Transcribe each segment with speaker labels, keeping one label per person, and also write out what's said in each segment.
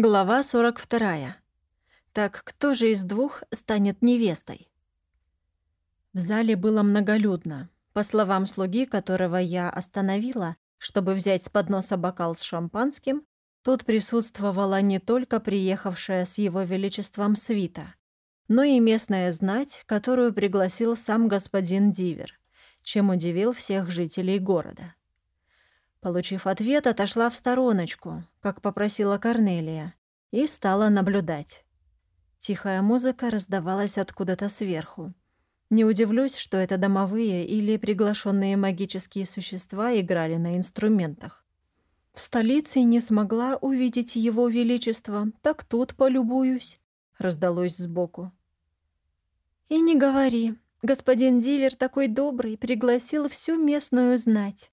Speaker 1: Глава 42. Так кто же из двух станет невестой? В зале было многолюдно. По словам слуги, которого я остановила, чтобы взять с подноса бокал с шампанским, тут присутствовала не только приехавшая с его величеством свита, но и местная знать, которую пригласил сам господин Дивер, чем удивил всех жителей города. Получив ответ, отошла в стороночку, как попросила Корнелия, и стала наблюдать. Тихая музыка раздавалась откуда-то сверху. Не удивлюсь, что это домовые или приглашенные магические существа играли на инструментах. В столице не смогла увидеть его величество, так тут полюбуюсь, раздалось сбоку. И не говори, господин Дивер такой добрый, пригласил всю местную знать.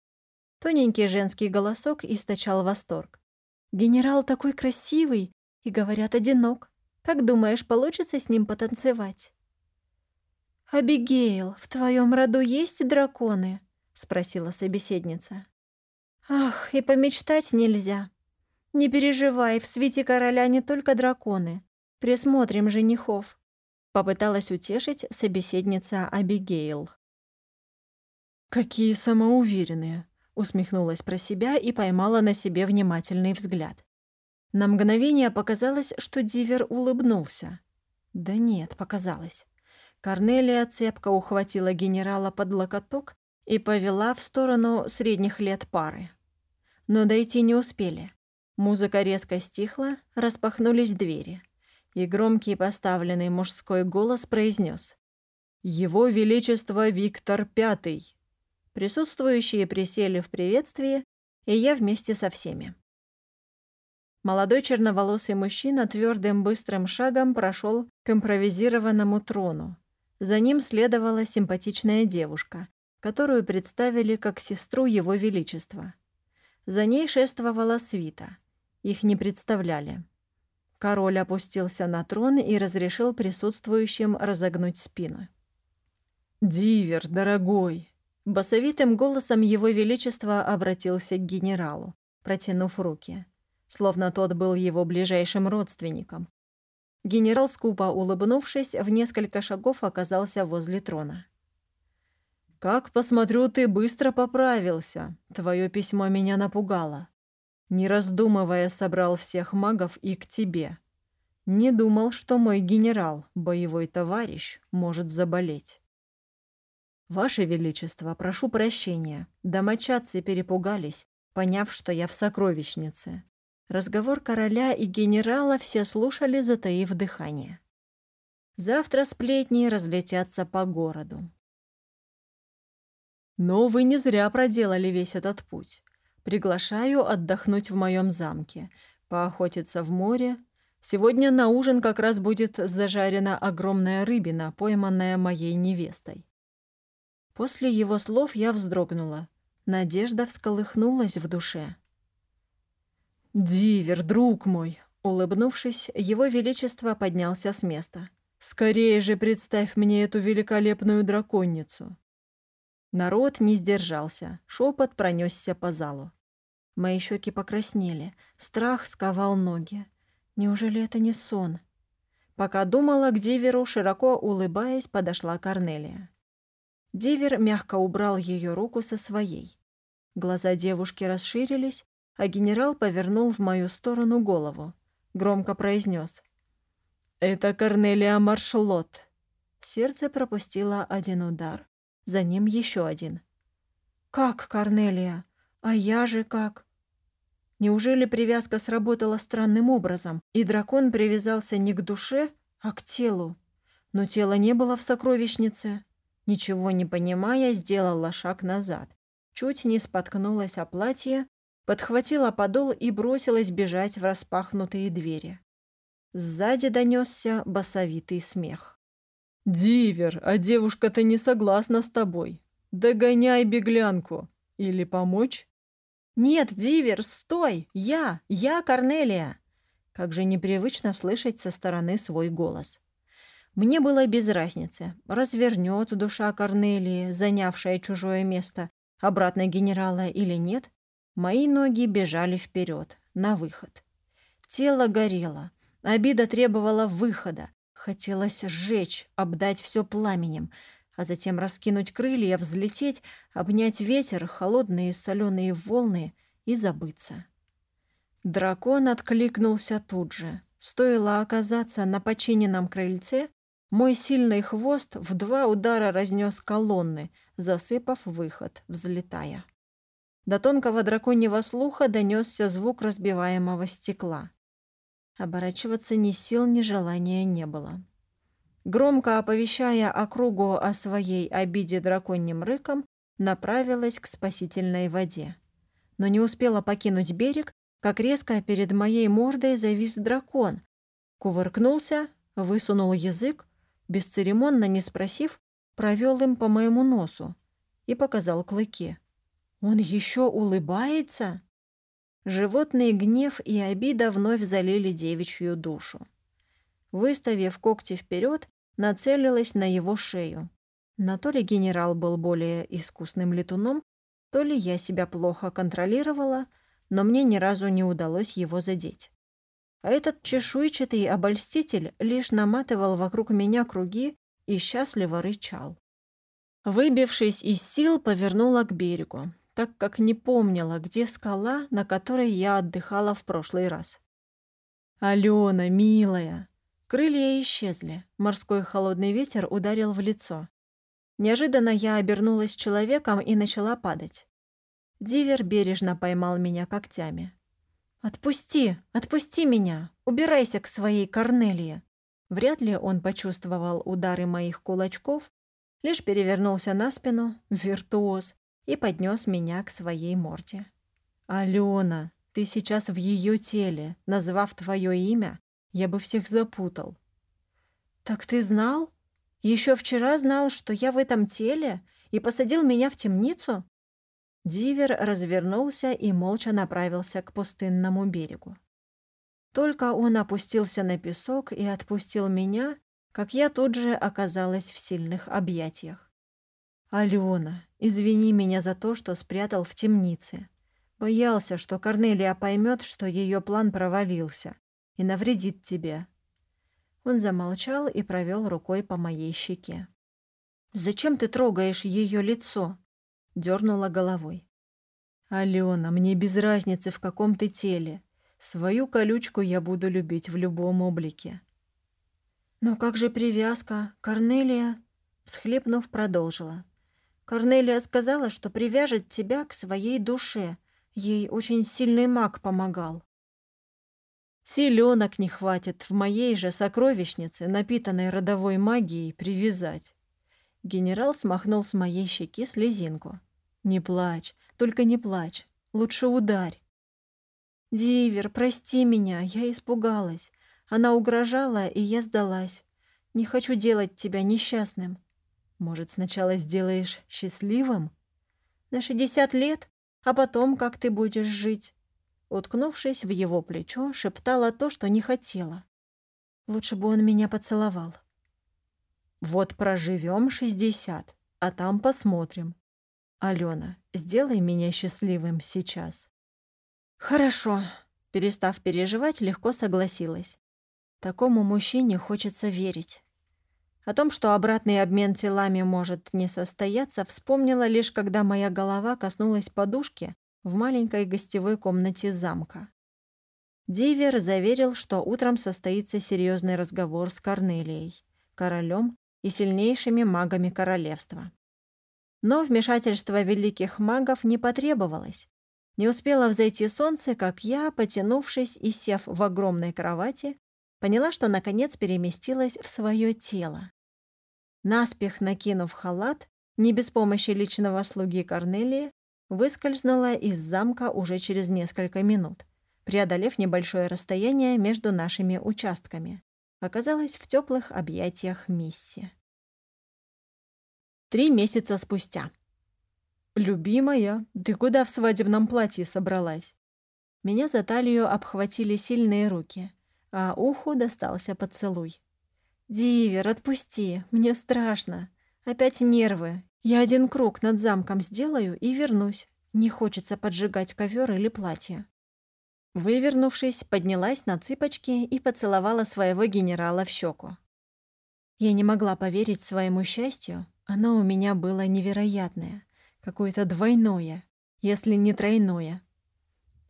Speaker 1: Тоненький женский голосок источал восторг. «Генерал такой красивый и, говорят, одинок. Как думаешь, получится с ним потанцевать?» «Абигейл, в твоем роду есть драконы?» — спросила собеседница. «Ах, и помечтать нельзя. Не переживай, в свете короля не только драконы. Присмотрим женихов», — попыталась утешить собеседница Абигейл.
Speaker 2: «Какие самоуверенные!» Усмехнулась про себя и поймала на себе внимательный взгляд. На мгновение показалось, что Дивер улыбнулся. Да нет, показалось. Корнелия цепко ухватила генерала под локоток и повела в сторону средних лет пары. Но дойти не успели. Музыка резко стихла, распахнулись двери, и громкий поставленный мужской голос произнес: «Его Величество Виктор Пятый!» Присутствующие присели в приветствии, и я вместе со всеми. Молодой черноволосый мужчина твердым быстрым шагом прошел к импровизированному трону. За ним следовала симпатичная девушка, которую представили как сестру Его Величества. За ней шествовала свита. Их не представляли. Король опустился на трон и разрешил присутствующим разогнуть спину. «Дивер, дорогой!» Басовитым голосом Его Величество обратился к генералу, протянув руки, словно тот был его ближайшим родственником. Генерал, скупо улыбнувшись, в несколько шагов оказался возле трона. «Как посмотрю, ты быстро поправился. Твое письмо меня напугало. Не раздумывая, собрал всех магов и к тебе. Не думал, что мой генерал, боевой товарищ, может заболеть». «Ваше Величество, прошу прощения. Домочадцы перепугались, поняв, что я в сокровищнице». Разговор короля и генерала все слушали, затаив дыхание. Завтра сплетни разлетятся по городу. Но вы не зря проделали весь этот путь. Приглашаю отдохнуть в моем замке, поохотиться в море. Сегодня на ужин как раз будет зажарена огромная рыбина, пойманная моей невестой. После его слов я вздрогнула. Надежда всколыхнулась в душе. «Дивер, друг мой!» Улыбнувшись, его величество поднялся с места. «Скорее же представь мне эту великолепную драконницу!» Народ не сдержался, шепот пронесся по залу. Мои щеки покраснели, страх сковал ноги. Неужели это не сон? Пока думала к Диверу, широко улыбаясь, подошла Корнелия. Дивер мягко убрал ее руку со своей. Глаза девушки расширились, а генерал повернул в мою сторону голову. Громко произнес: «Это Корнелия Маршлот». Сердце пропустило один удар. За ним еще один. «Как Корнелия? А я же как?» Неужели привязка сработала странным образом, и дракон привязался не к душе, а к телу? Но тело не было в сокровищнице. Ничего не понимая, сделала шаг назад. Чуть не споткнулась о платье, подхватила подол и бросилась бежать в распахнутые двери. Сзади донесся басовитый смех. «Дивер, а девушка-то не согласна с тобой. Догоняй беглянку. Или помочь?» «Нет, Дивер, стой! Я! Я Корнелия!» Как же непривычно слышать со стороны свой голос. Мне было без разницы, развернет душа Корнелии, занявшая чужое место, обратно генерала или нет. Мои ноги бежали вперед, на выход.
Speaker 1: Тело горело, обида требовала выхода, хотелось сжечь, обдать все пламенем, а затем раскинуть крылья, взлететь, обнять ветер, холодные соленые волны и забыться. Дракон откликнулся тут же. Стоило оказаться на починенном крыльце, мой сильный хвост в два удара разнес колонны, засыпав выход, взлетая. До тонкого драконьего слуха донесся звук разбиваемого стекла. Оборачиваться ни сил, ни желания не было. Громко оповещая округу о своей обиде драконьим рыком, направилась к спасительной воде. Но не успела покинуть берег, как резко перед моей мордой завис дракон. Кувыркнулся, высунул язык, бесцеремонно не спросив, провел им по моему носу и показал клыки. «Он еще улыбается?» Животный гнев и обида вновь залили девичью душу. Выставив когти вперед, нацелилась на его шею. Но то ли генерал был более искусным летуном, то ли я себя плохо контролировала, но мне ни разу не удалось его задеть а этот чешуйчатый обольститель лишь наматывал вокруг меня круги и счастливо рычал. Выбившись из сил, повернула к берегу, так как не помнила, где скала, на которой я отдыхала в прошлый раз. «Алена, милая!» Крылья исчезли, морской холодный ветер ударил в лицо. Неожиданно я обернулась человеком и начала падать. Дивер бережно поймал меня когтями. «Отпусти! Отпусти меня! Убирайся к своей Корнелии!» Вряд ли он почувствовал удары моих кулачков, лишь перевернулся на спину, виртуоз, и поднес меня к своей морде. «Алена, ты сейчас в ее теле. Назвав твое имя, я бы всех запутал». «Так ты знал? Еще вчера знал, что я в этом теле и посадил меня в темницу?» Дивер развернулся и молча направился к пустынному берегу. Только он опустился на песок и отпустил меня, как я тут же оказалась в сильных объятиях. «Алена, извини меня за то, что спрятал в темнице. Боялся, что Корнелия поймет, что ее план провалился и навредит тебе». Он замолчал и провел рукой по моей щеке. «Зачем ты трогаешь ее лицо?» Дернула головой. «Алена, мне без разницы, в каком ты теле. Свою колючку я буду любить в любом облике». «Но как же привязка? Корнелия?» Всхлипнув, продолжила. «Корнелия сказала, что привяжет тебя к своей душе. Ей очень сильный маг помогал».
Speaker 2: Силёнок не хватит в моей же сокровищнице, напитанной родовой магией, привязать. Генерал смахнул с моей щеки слезинку. «Не плачь, только не плачь. Лучше ударь».
Speaker 1: «Дивер, прости меня, я испугалась. Она угрожала, и я сдалась. Не хочу делать тебя несчастным».
Speaker 2: «Может, сначала сделаешь счастливым?»
Speaker 1: «На шестьдесят лет? А потом как ты будешь жить?» Уткнувшись в его плечо, шептала то, что не хотела. Лучше бы он меня поцеловал.
Speaker 2: «Вот проживем шестьдесят, а там посмотрим. Алена, сделай меня счастливым сейчас».
Speaker 1: «Хорошо», — перестав переживать, легко согласилась. Такому мужчине хочется верить. О том, что обратный обмен телами может не состояться, вспомнила лишь, когда моя голова коснулась подушки в маленькой гостевой комнате замка. Дивер заверил, что утром состоится серьезный разговор с Корнелией, королем и сильнейшими магами королевства. Но вмешательство великих магов не потребовалось. Не успело взойти солнце, как я, потянувшись и сев в огромной кровати, поняла, что наконец переместилась в свое тело. Наспех накинув халат, не без помощи личного слуги Корнелии, выскользнула из замка уже через несколько минут, преодолев небольшое расстояние между нашими участками. Оказалась в теплых объятиях Мисси. Три месяца спустя.
Speaker 2: «Любимая, ты куда в свадебном платье собралась?»
Speaker 1: Меня за талию обхватили сильные руки, а уху достался поцелуй. «Дивер, отпусти, мне страшно. Опять нервы. Я один круг над замком сделаю и вернусь. Не хочется поджигать ковер или платье». Вывернувшись, поднялась на цыпочки и поцеловала своего генерала в щеку. Я не могла поверить своему счастью, оно у меня было невероятное, какое-то двойное, если не тройное.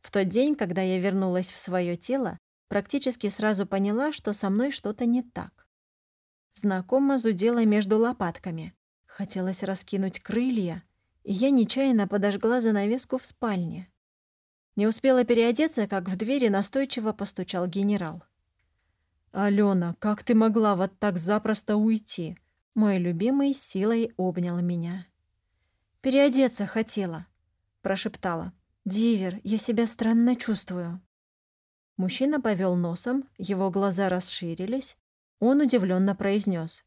Speaker 1: В тот день, когда я вернулась в свое тело, практически сразу поняла, что со мной что-то не так. Знакомо зудела между лопатками. Хотелось раскинуть крылья, и я нечаянно подожгла занавеску в спальне. Не успела переодеться, как в двери настойчиво постучал генерал.
Speaker 2: «Алена, как ты могла вот так запросто уйти?»
Speaker 1: Мой любимый силой обнял меня. «Переодеться хотела», — прошептала. «Дивер, я себя странно чувствую». Мужчина повел носом, его глаза расширились. Он удивленно произнес: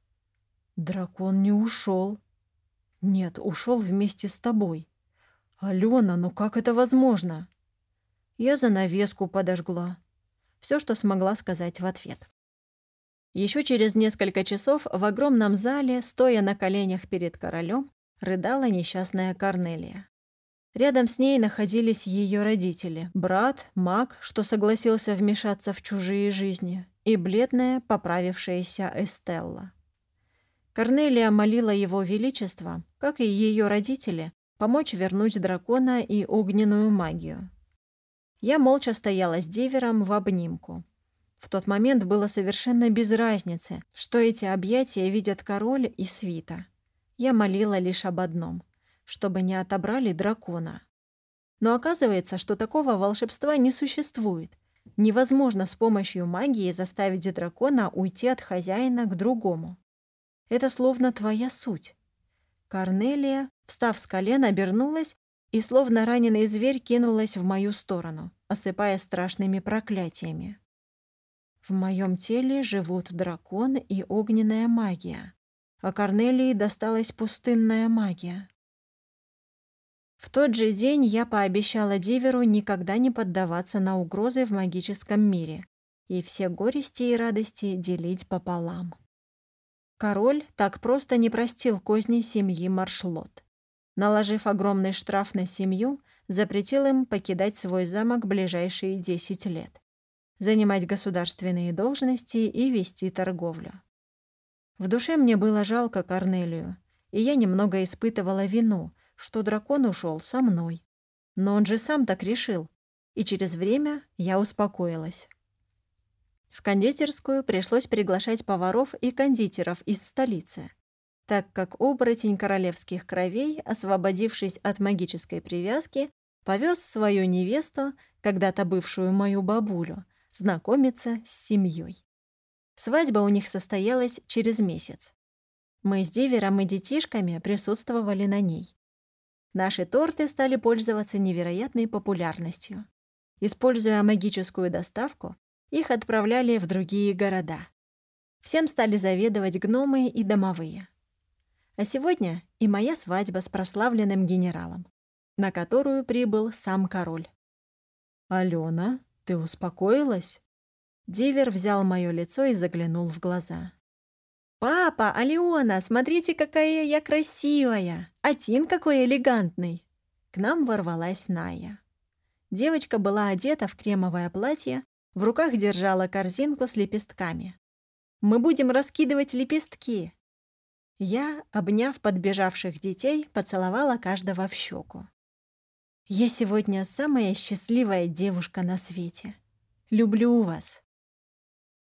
Speaker 2: «Дракон не ушел. «Нет, ушел вместе с тобой. Алена, ну как это возможно?»
Speaker 1: Я занавеску подожгла. Все, что смогла сказать в ответ. Еще через несколько часов в огромном зале, стоя на коленях перед королем, рыдала несчастная Корнелия. Рядом с ней находились ее родители, брат, маг, что согласился вмешаться в чужие жизни, и бледная, поправившаяся Эстелла. Корнелия молила его величество, как и ее родители, помочь вернуть дракона и огненную магию. Я молча стояла с девером в обнимку. В тот момент было совершенно без разницы, что эти объятия видят король и свита. Я молила лишь об одном — чтобы не отобрали дракона. Но оказывается, что такого волшебства не существует. Невозможно с помощью магии заставить дракона уйти от хозяина к другому. Это словно твоя суть. Корнелия, встав с колен, обернулась и, словно раненый зверь, кинулась в мою сторону, осыпая страшными проклятиями. В моем теле живут дракон и огненная магия, а Корнелии досталась пустынная магия. В тот же день я пообещала Диверу никогда не поддаваться на угрозы в магическом мире и все горести и радости делить пополам. Король так просто не простил козни семьи Маршлот. Наложив огромный штраф на семью, запретил им покидать свой замок ближайшие 10 лет занимать государственные должности и вести торговлю. В душе мне было жалко Корнелию, и я немного испытывала вину, что дракон ушел со мной. Но он же сам так решил, и через время я успокоилась. В кондитерскую пришлось приглашать поваров и кондитеров из столицы, так как оборотень королевских кровей, освободившись от магической привязки, повез свою невесту, когда-то бывшую мою бабулю, знакомиться с семьей. Свадьба у них состоялась через месяц. Мы с Дивером и детишками присутствовали на ней. Наши торты стали пользоваться невероятной популярностью. Используя магическую доставку, их отправляли в другие города. Всем стали заведовать гномы и домовые. А сегодня и моя свадьба с прославленным генералом, на которую прибыл сам король.
Speaker 2: «Алена, «Ты успокоилась?»
Speaker 1: Дивер взял моё лицо и заглянул в глаза. «Папа, Алиона, смотрите, какая я красивая! А Тин какой элегантный!» К нам ворвалась Ная. Девочка была одета в кремовое платье, в руках держала корзинку с лепестками. «Мы будем раскидывать лепестки!» Я, обняв подбежавших детей, поцеловала каждого в щеку. Я сегодня самая счастливая девушка на свете. Люблю вас.